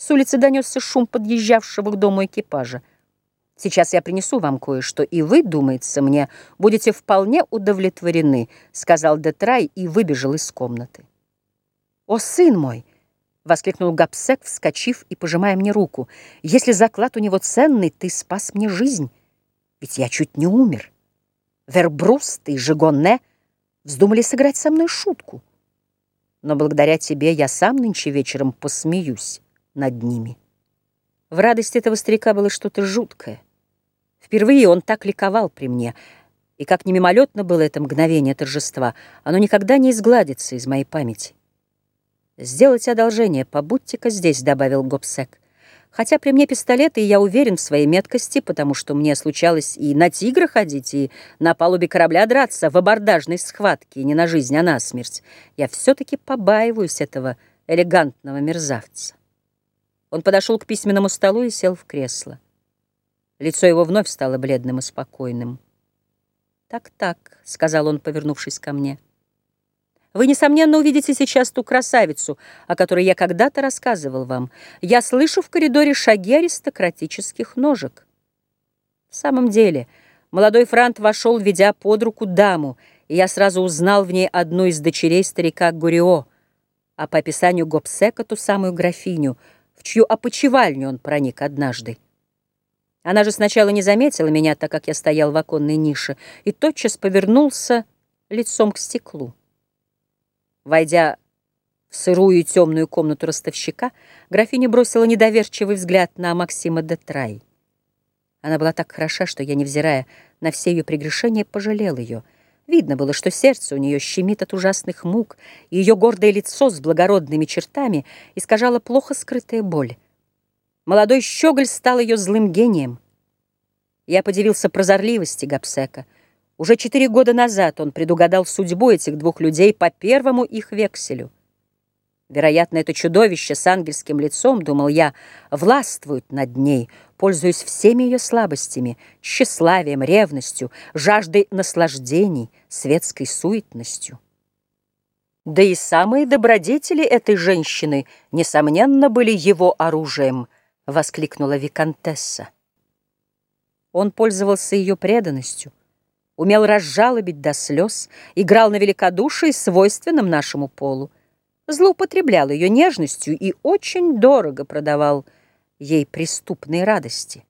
С улицы донесся шум подъезжавшего к дому экипажа. Сейчас я принесу вам кое-что, и вы, думается мне, будете вполне удовлетворены, сказал Детрай и выбежал из комнаты. О, сын мой! воскликнул Гапсек, вскочив и пожимая мне руку. Если заклад у него ценный, ты спас мне жизнь, ведь я чуть не умер. Вербруст и Жигонне вздумали сыграть со мной шутку. Но благодаря тебе я сам нынче вечером посмеюсь над ними. В радости этого старика было что-то жуткое. Впервые он так ликовал при мне, и как не мимолетно было это мгновение торжества, оно никогда не изгладится из моей памяти. «Сделайте одолжение, побудьте-ка здесь», — добавил Гобсек. «Хотя при мне пистолеты, и я уверен в своей меткости, потому что мне случалось и на тигра ходить, и на палубе корабля драться в абордажной схватке, не на жизнь, а на смерть, я все-таки побаиваюсь этого элегантного мерзавца». Он подошел к письменному столу и сел в кресло. Лицо его вновь стало бледным и спокойным. «Так-так», — сказал он, повернувшись ко мне. «Вы, несомненно, увидите сейчас ту красавицу, о которой я когда-то рассказывал вам. Я слышу в коридоре шаги аристократических ножек». В самом деле, молодой франт вошел, ведя под руку даму, и я сразу узнал в ней одну из дочерей старика Гурио, а по описанию Гобсека ту самую графиню — в чью опочивальню он проник однажды. Она же сначала не заметила меня, так как я стоял в оконной нише, и тотчас повернулся лицом к стеклу. Войдя в сырую и темную комнату ростовщика, графиня бросила недоверчивый взгляд на Максима де Трай. Она была так хороша, что я, невзирая на все ее прегрешения, пожалел ее — Видно было, что сердце у нее щемит от ужасных мук, и ее гордое лицо с благородными чертами искажало плохо скрытая боль. Молодой щеголь стал ее злым гением. Я подивился прозорливости Гапсека. Уже четыре года назад он предугадал судьбу этих двух людей по первому их векселю. Вероятно, это чудовище с ангельским лицом, думал я, властвует над ней, пользуясь всеми ее слабостями, тщеславием, ревностью, жаждой наслаждений, светской суетностью. Да и самые добродетели этой женщины, несомненно, были его оружием, воскликнула Викантесса. Он пользовался ее преданностью, умел разжалобить до слез, играл на великодушии, свойственном нашему полу злоупотреблял ее нежностью и очень дорого продавал ей преступные радости.